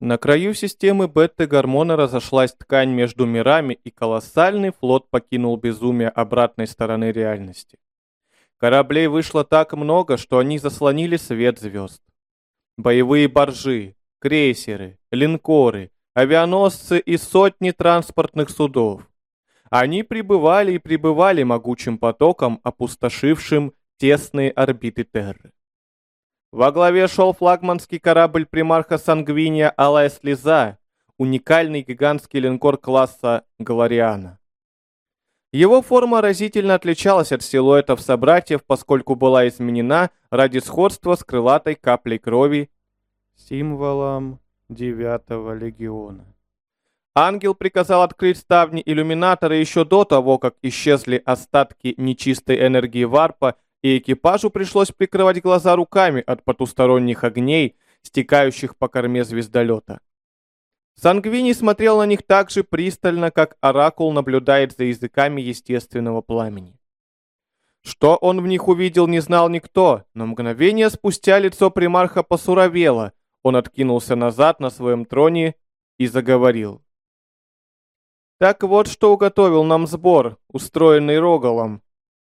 На краю системы бета-гормона разошлась ткань между мирами, и колоссальный флот покинул безумие обратной стороны реальности. Кораблей вышло так много, что они заслонили свет звезд. Боевые баржи, крейсеры, линкоры, авианосцы и сотни транспортных судов. Они прибывали и прибывали могучим потоком, опустошившим тесные орбиты Терры. Во главе шел флагманский корабль примарха Сангвиния «Алая слеза», уникальный гигантский линкор класса «Галариана». Его форма разительно отличалась от силуэтов собратьев, поскольку была изменена ради сходства с крылатой каплей крови, символом девятого легиона. Ангел приказал открыть ставни иллюминатора еще до того, как исчезли остатки нечистой энергии варпа и экипажу пришлось прикрывать глаза руками от потусторонних огней, стекающих по корме звездолета. Сангвини смотрел на них так же пристально, как Оракул наблюдает за языками естественного пламени. Что он в них увидел, не знал никто, но мгновение спустя лицо примарха посуровело, он откинулся назад на своем троне и заговорил. «Так вот, что уготовил нам сбор, устроенный Рогалом.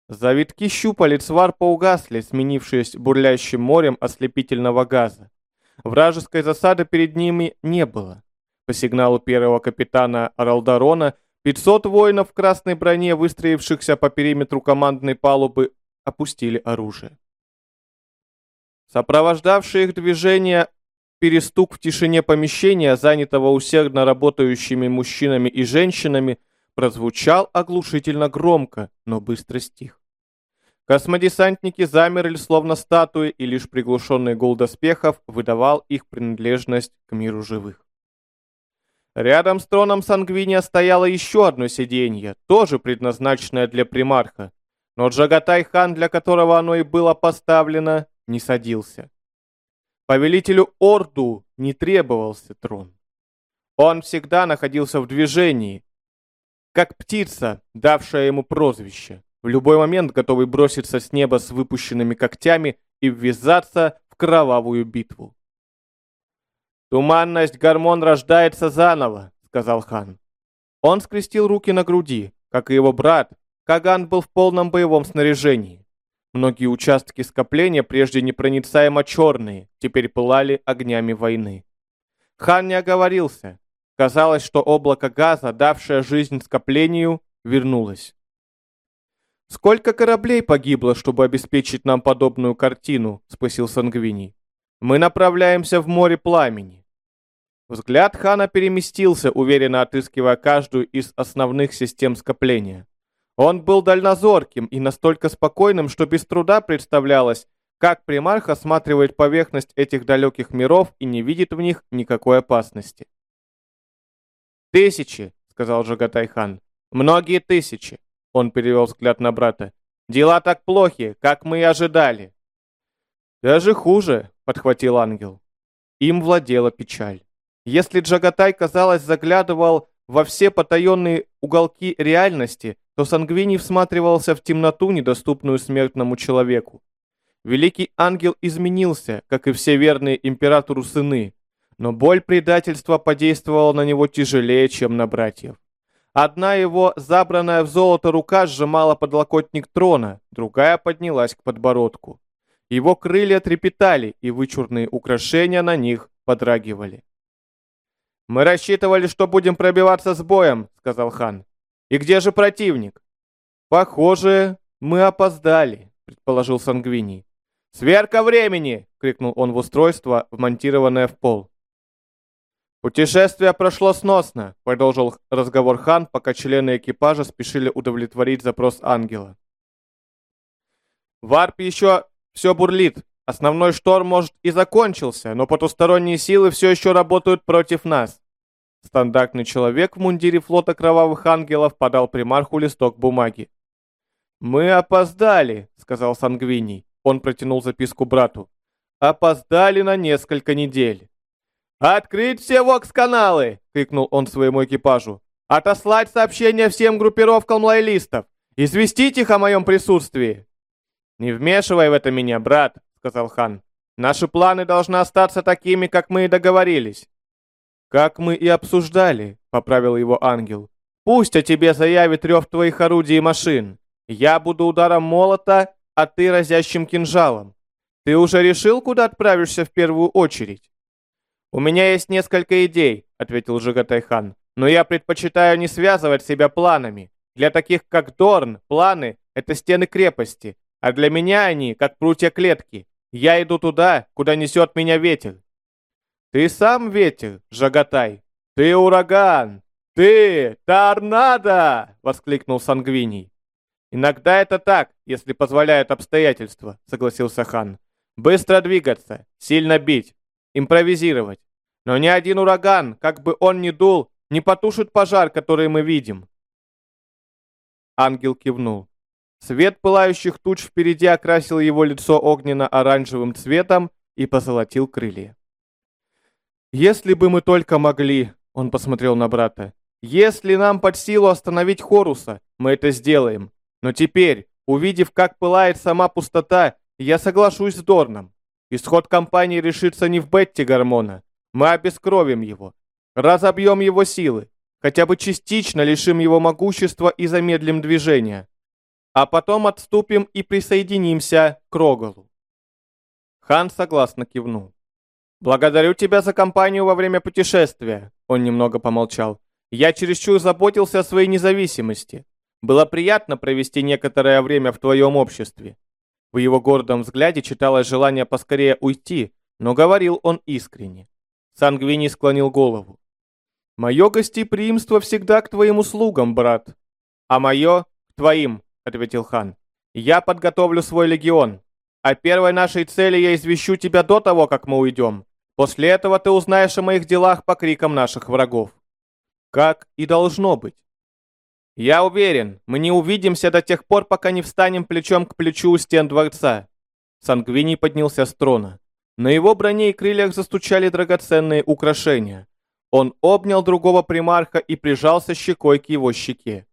Завитки щупалец варпа угасли, сменившись бурлящим морем ослепительного газа. Вражеской засады перед ними не было. По сигналу первого капитана Ралдарона 500 воинов в красной броне, выстроившихся по периметру командной палубы, опустили оружие. Сопровождавшие их движение перестук в тишине помещения, занятого усердно работающими мужчинами и женщинами, прозвучал оглушительно громко, но быстро стих. Космодесантники замерли словно статуи, и лишь приглушенный гул доспехов выдавал их принадлежность к миру живых. Рядом с троном Сангвиния стояло еще одно сиденье, тоже предназначенное для примарха, но Джагатай-хан, для которого оно и было поставлено, не садился. Повелителю Орду не требовался трон. Он всегда находился в движении, как птица, давшая ему прозвище, в любой момент готовый броситься с неба с выпущенными когтями и ввязаться в кровавую битву. «Туманность гормон рождается заново», — сказал хан. Он скрестил руки на груди, как и его брат. Каган был в полном боевом снаряжении. Многие участки скопления, прежде непроницаемо черные, теперь пылали огнями войны. Хан не оговорился. Казалось, что облако газа, давшее жизнь скоплению, вернулось. «Сколько кораблей погибло, чтобы обеспечить нам подобную картину?» — спросил Сангвини. «Мы направляемся в море пламени». Взгляд хана переместился, уверенно отыскивая каждую из основных систем скопления. Он был дальнозорким и настолько спокойным, что без труда представлялось, как примарх осматривает поверхность этих далеких миров и не видит в них никакой опасности. «Тысячи», — сказал Джагатай-хан. «Многие тысячи». Он перевел взгляд на брата. «Дела так плохи, как мы и ожидали». «Даже хуже», — подхватил ангел. Им владела печаль. Если Джагатай, казалось, заглядывал во все потаенные уголки реальности, то Сангвини всматривался в темноту, недоступную смертному человеку. Великий ангел изменился, как и все верные императору сыны, но боль предательства подействовала на него тяжелее, чем на братьев. Одна его, забранная в золото рука, сжимала подлокотник трона, другая поднялась к подбородку. Его крылья трепетали, и вычурные украшения на них подрагивали. «Мы рассчитывали, что будем пробиваться с боем», — сказал хан. «И где же противник?» «Похоже, мы опоздали», — предположил Сангвини. «Сверка времени!» — крикнул он в устройство, вмонтированное в пол. «Путешествие прошло сносно», — продолжил разговор хан, пока члены экипажа спешили удовлетворить запрос ангела. «Варп еще все бурлит. Основной шторм, может, и закончился, но потусторонние силы все еще работают против нас». Стандартный человек в мундире флота кровавых ангелов подал примарху листок бумаги. «Мы опоздали», — сказал Сангвиний. Он протянул записку брату. «Опоздали на несколько недель». «Открыть все вокс-каналы!» — крикнул он своему экипажу. «Отослать сообщение всем группировкам лоялистов! Известить их о моем присутствии!» «Не вмешивай в это меня, брат», — сказал хан. «Наши планы должны остаться такими, как мы и договорились». «Как мы и обсуждали», — поправил его ангел. «Пусть о тебе заявит рев твоих орудий и машин. Я буду ударом молота, а ты разящим кинжалом. Ты уже решил, куда отправишься в первую очередь?» «У меня есть несколько идей», — ответил Жигатайхан. «Но я предпочитаю не связывать себя планами. Для таких, как Дорн, планы — это стены крепости, а для меня они, как прутья клетки. Я иду туда, куда несет меня ветер». «Ты сам ветер, Жагатай! Ты ураган! Ты торнадо!» — воскликнул Сангвиний. «Иногда это так, если позволяют обстоятельства», — согласился хан. «Быстро двигаться, сильно бить, импровизировать. Но ни один ураган, как бы он ни дул, не потушит пожар, который мы видим». Ангел кивнул. Свет пылающих туч впереди окрасил его лицо огненно-оранжевым цветом и позолотил крылья. «Если бы мы только могли», — он посмотрел на брата, «если нам под силу остановить Хоруса, мы это сделаем. Но теперь, увидев, как пылает сама пустота, я соглашусь с Дорном. Исход кампании решится не в Бетте Гормона. Мы обескровим его, разобьем его силы, хотя бы частично лишим его могущества и замедлим движение. А потом отступим и присоединимся к Рогалу. Хан согласно кивнул. «Благодарю тебя за компанию во время путешествия», — он немного помолчал. «Я чересчур заботился о своей независимости. Было приятно провести некоторое время в твоем обществе». В его гордом взгляде читалось желание поскорее уйти, но говорил он искренне. Сангвини склонил голову. «Мое гостеприимство всегда к твоим услугам, брат». «А мое — к твоим», — ответил хан. «Я подготовлю свой легион. О первой нашей цели я извещу тебя до того, как мы уйдем. После этого ты узнаешь о моих делах по крикам наших врагов. Как и должно быть. Я уверен, мы не увидимся до тех пор, пока не встанем плечом к плечу у стен дворца. Сангвини поднялся с трона. На его броне и крыльях застучали драгоценные украшения. Он обнял другого примарха и прижался щекой к его щеке.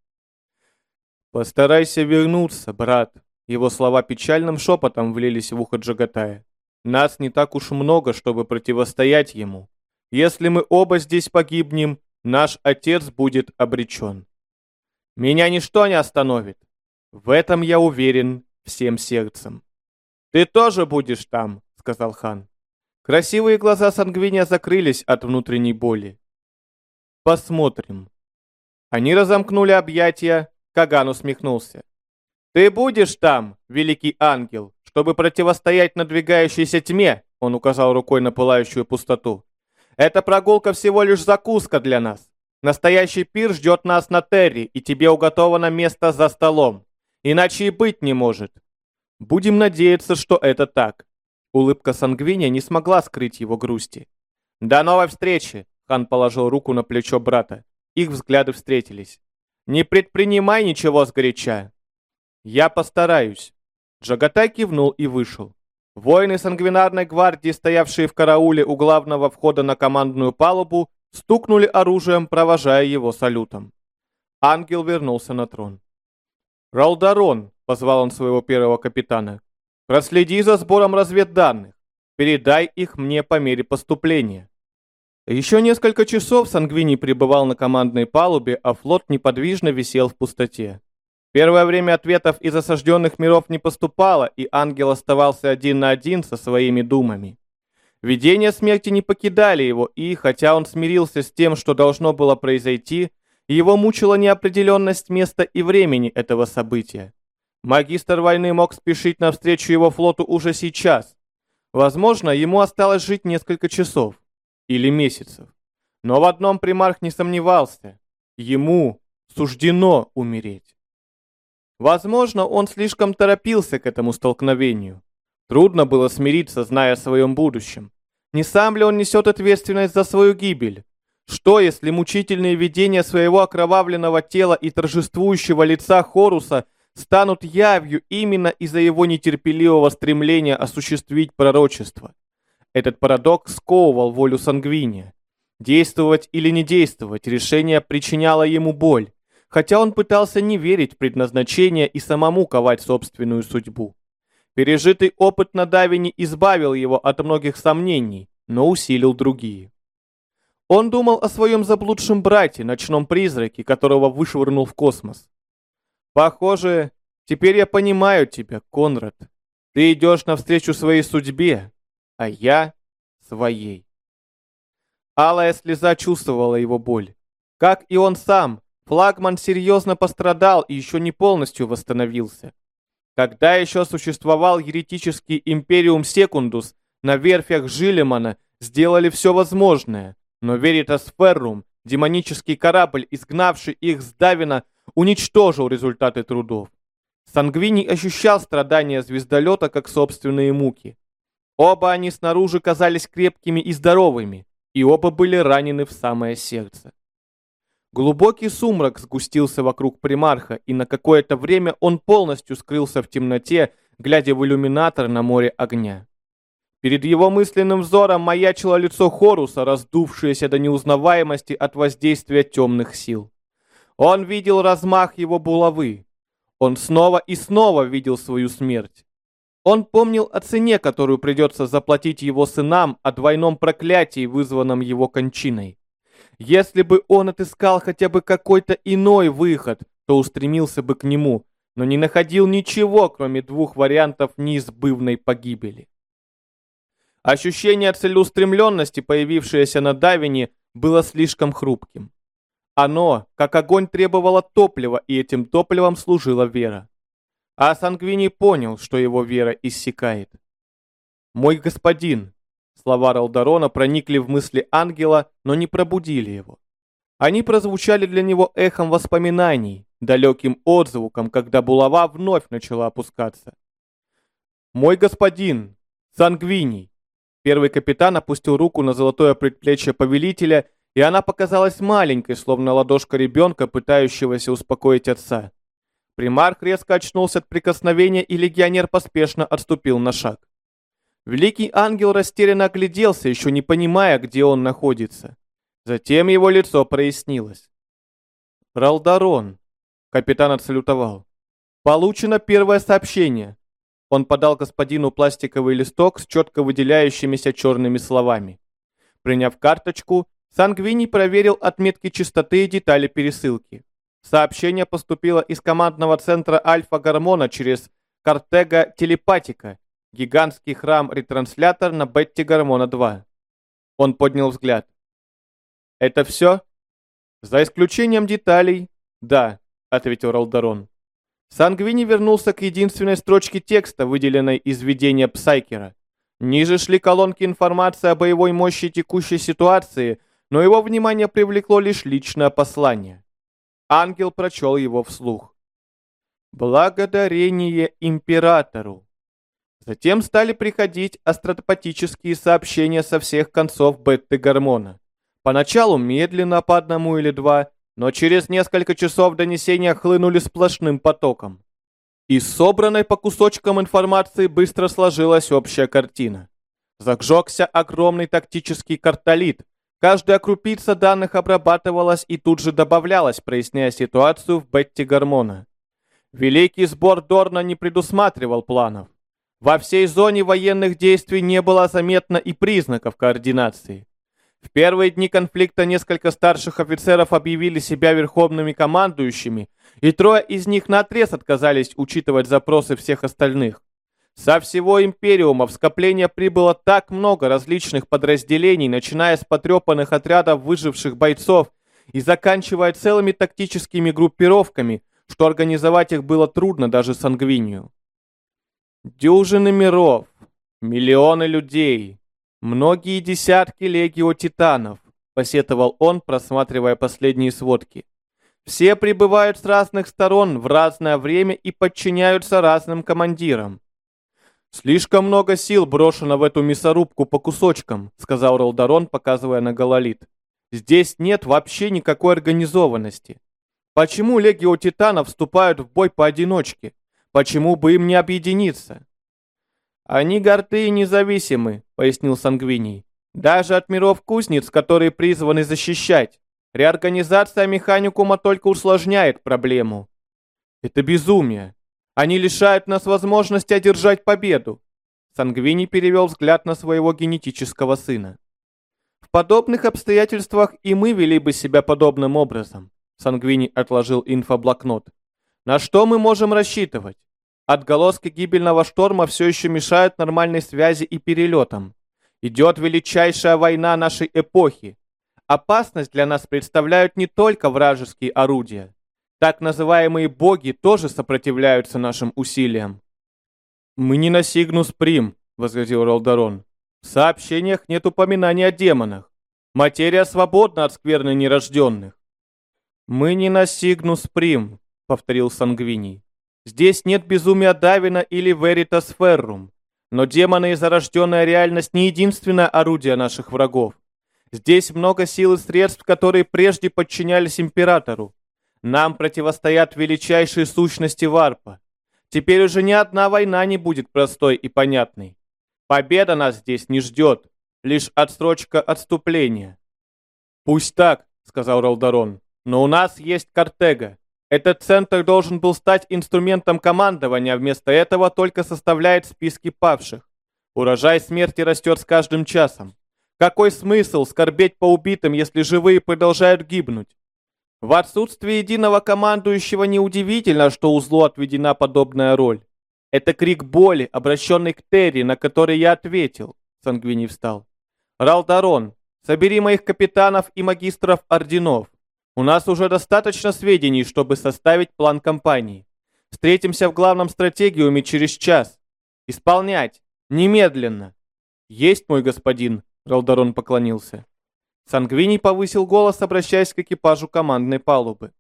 «Постарайся вернуться, брат», его слова печальным шепотом влились в ухо Джагатая. Нас не так уж много, чтобы противостоять ему. Если мы оба здесь погибнем, наш отец будет обречен. Меня ничто не остановит. В этом я уверен всем сердцем. Ты тоже будешь там, сказал хан. Красивые глаза Сангвиния закрылись от внутренней боли. Посмотрим. Они разомкнули объятия, Каган усмехнулся. «Ты будешь там, великий ангел, чтобы противостоять надвигающейся тьме», он указал рукой на пылающую пустоту. «Эта прогулка всего лишь закуска для нас. Настоящий пир ждет нас на Терри, и тебе уготовано место за столом. Иначе и быть не может». «Будем надеяться, что это так». Улыбка Сангвиния не смогла скрыть его грусти. «До новой встречи!» Хан положил руку на плечо брата. Их взгляды встретились. «Не предпринимай ничего сгоряча. «Я постараюсь». Джагатай кивнул и вышел. Воины сангвинарной гвардии, стоявшие в карауле у главного входа на командную палубу, стукнули оружием, провожая его салютом. Ангел вернулся на трон. «Ралдарон», — позвал он своего первого капитана, — «проследи за сбором разведданных. Передай их мне по мере поступления». Еще несколько часов Сангвини пребывал на командной палубе, а флот неподвижно висел в пустоте. Первое время ответов из осажденных миров не поступало, и ангел оставался один на один со своими думами. Видения смерти не покидали его, и, хотя он смирился с тем, что должно было произойти, его мучила неопределенность места и времени этого события. Магистр войны мог спешить навстречу его флоту уже сейчас. Возможно, ему осталось жить несколько часов или месяцев. Но в одном примарх не сомневался. Ему суждено умереть. Возможно, он слишком торопился к этому столкновению. Трудно было смириться, зная о своем будущем. Не сам ли он несет ответственность за свою гибель? Что, если мучительные видения своего окровавленного тела и торжествующего лица Хоруса станут явью именно из-за его нетерпеливого стремления осуществить пророчество? Этот парадокс сковывал волю Сангвиния. Действовать или не действовать, решение причиняло ему боль хотя он пытался не верить в предназначение и самому ковать собственную судьбу. Пережитый опыт на Давине избавил его от многих сомнений, но усилил другие. Он думал о своем заблудшем брате, ночном призраке, которого вышвырнул в космос. Похоже, теперь я понимаю тебя, Конрад. Ты идешь навстречу своей судьбе, а я — своей. Алая слеза чувствовала его боль. Как и он сам, флагман серьезно пострадал и еще не полностью восстановился. Когда еще существовал еретический империум Секундус, на верфях Жилемана сделали все возможное, но Веритас Феррум, демонический корабль, изгнавший их с Давина, уничтожил результаты трудов. Сангвини ощущал страдания звездолета как собственные муки. Оба они снаружи казались крепкими и здоровыми, и оба были ранены в самое сердце. Глубокий сумрак сгустился вокруг примарха, и на какое-то время он полностью скрылся в темноте, глядя в иллюминатор на море огня. Перед его мысленным взором маячило лицо Хоруса, раздувшееся до неузнаваемости от воздействия темных сил. Он видел размах его булавы. Он снова и снова видел свою смерть. Он помнил о цене, которую придется заплатить его сынам, о двойном проклятии, вызванном его кончиной. Если бы он отыскал хотя бы какой-то иной выход, то устремился бы к нему, но не находил ничего, кроме двух вариантов неизбывной погибели. Ощущение целеустремленности, появившееся на Давине, было слишком хрупким. Оно, как огонь, требовало топлива, и этим топливом служила вера. А Сангвини понял, что его вера иссякает. «Мой господин!» Слова Ралдарона проникли в мысли ангела, но не пробудили его. Они прозвучали для него эхом воспоминаний, далеким отзвуком, когда булава вновь начала опускаться. «Мой господин! Сангвиний!» Первый капитан опустил руку на золотое предплечье повелителя, и она показалась маленькой, словно ладошка ребенка, пытающегося успокоить отца. Примарх резко очнулся от прикосновения, и легионер поспешно отступил на шаг. Великий ангел растерянно огляделся, еще не понимая, где он находится. Затем его лицо прояснилось. «Ралдарон», — капитан отсалютовал. «Получено первое сообщение». Он подал господину пластиковый листок с четко выделяющимися черными словами. Приняв карточку, Сангвини проверил отметки частоты и детали пересылки. Сообщение поступило из командного центра Альфа-Гормона через Картега Телепатика, гигантский храм-ретранслятор на Бетти-Гормона-2. Он поднял взгляд. «Это все?» «За исключением деталей, да», — ответил Ралдарон. Сангвини вернулся к единственной строчке текста, выделенной из видения Псайкера. Ниже шли колонки информации о боевой мощи текущей ситуации, но его внимание привлекло лишь личное послание. Ангел прочел его вслух. «Благодарение императору». Затем стали приходить астропатические сообщения со всех концов бетты-гормона. Поначалу медленно по одному или два, но через несколько часов донесения хлынули сплошным потоком. Из собранной по кусочкам информации быстро сложилась общая картина. Зажегся огромный тактический картолит. Каждая крупица данных обрабатывалась и тут же добавлялась, проясняя ситуацию в бетте гормона. Великий сбор Дорна не предусматривал планов. Во всей зоне военных действий не было заметно и признаков координации. В первые дни конфликта несколько старших офицеров объявили себя верховными командующими, и трое из них наотрез отказались учитывать запросы всех остальных. Со всего Империума в скопление прибыло так много различных подразделений, начиная с потрепанных отрядов выживших бойцов и заканчивая целыми тактическими группировками, что организовать их было трудно даже сангвинию. Дюжины миров, миллионы людей, многие десятки легио титанов, посетовал он, просматривая последние сводки. Все прибывают с разных сторон в разное время и подчиняются разным командирам. «Слишком много сил брошено в эту мясорубку по кусочкам», сказал Ролдарон, показывая на Гололит. «Здесь нет вообще никакой организованности. Почему легио титанов вступают в бой поодиночке? Почему бы им не объединиться? Они горды и независимы, пояснил Сангвиний. Даже от миров кузнец, которые призваны защищать. Реорганизация механикума только усложняет проблему. Это безумие. Они лишают нас возможности одержать победу. Сангвини перевел взгляд на своего генетического сына. В подобных обстоятельствах и мы вели бы себя подобным образом. Сангвини отложил инфоблокнот. На что мы можем рассчитывать? Отголоски гибельного шторма все еще мешают нормальной связи и перелетам. Идет величайшая война нашей эпохи. Опасность для нас представляют не только вражеские орудия. Так называемые боги тоже сопротивляются нашим усилиям. «Мы не на Сигнус Прим», — возразил Ролдарон. «В сообщениях нет упоминания о демонах. Материя свободна от скверны нерожденных». «Мы не на Сигнус Прим», — повторил Сангвиний. «Здесь нет безумия Давина или Веритас Феррум. Но демоны и зарожденная реальность не единственное орудие наших врагов. Здесь много сил и средств, которые прежде подчинялись императору. Нам противостоят величайшие сущности Варпа. Теперь уже ни одна война не будет простой и понятной. Победа нас здесь не ждет, лишь отсрочка отступления. «Пусть так», — сказал Ролдарон, — «но у нас есть Картега. Этот центр должен был стать инструментом командования, вместо этого только составляет списки павших. Урожай смерти растет с каждым часом. Какой смысл скорбеть по убитым, если живые продолжают гибнуть? В отсутствие единого командующего неудивительно, что узлу отведена подобная роль. Это крик боли, обращенный к Терри, на который я ответил. Сангвини встал. Ралдарон, собери моих капитанов и магистров орденов. У нас уже достаточно сведений, чтобы составить план кампании. Встретимся в главном стратегиуме через час. Исполнять. Немедленно. Есть, мой господин, Ралдарон поклонился. Сангвини повысил голос, обращаясь к экипажу командной палубы.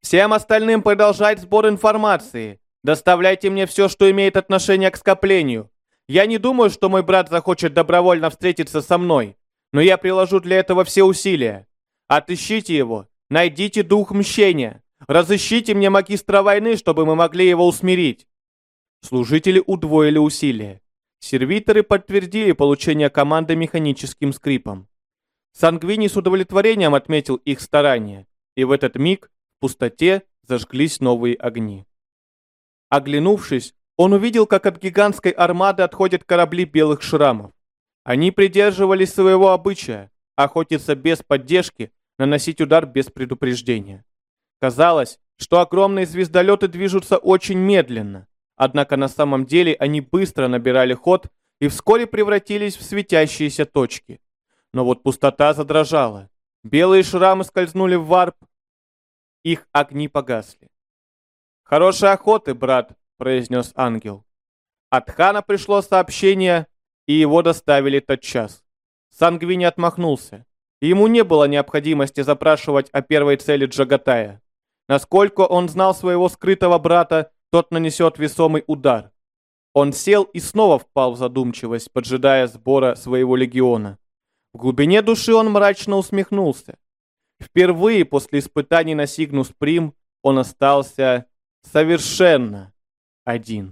«Всем остальным продолжать сбор информации. Доставляйте мне все, что имеет отношение к скоплению. Я не думаю, что мой брат захочет добровольно встретиться со мной, но я приложу для этого все усилия. Отыщите его, найдите дух мщения, разыщите мне магистра войны, чтобы мы могли его усмирить. Служители удвоили усилия. Сервиторы подтвердили получение команды механическим скрипом. Сангвини с удовлетворением отметил их старания, и в этот миг в пустоте зажглись новые огни. Оглянувшись, он увидел, как от гигантской армады отходят корабли белых шрамов. Они придерживались своего обычая, охотиться без поддержки наносить удар без предупреждения. Казалось, что огромные звездолеты движутся очень медленно, однако на самом деле они быстро набирали ход и вскоре превратились в светящиеся точки. Но вот пустота задрожала. Белые шрамы скользнули в варп. Их огни погасли. «Хорошей охоты, брат», — произнес ангел. От хана пришло сообщение, и его доставили тотчас. Сангвини отмахнулся. Ему не было необходимости запрашивать о первой цели Джагатая. Насколько он знал своего скрытого брата, тот нанесет весомый удар. Он сел и снова впал в задумчивость, поджидая сбора своего легиона. В глубине души он мрачно усмехнулся. Впервые после испытаний на Сигнус Прим он остался совершенно один.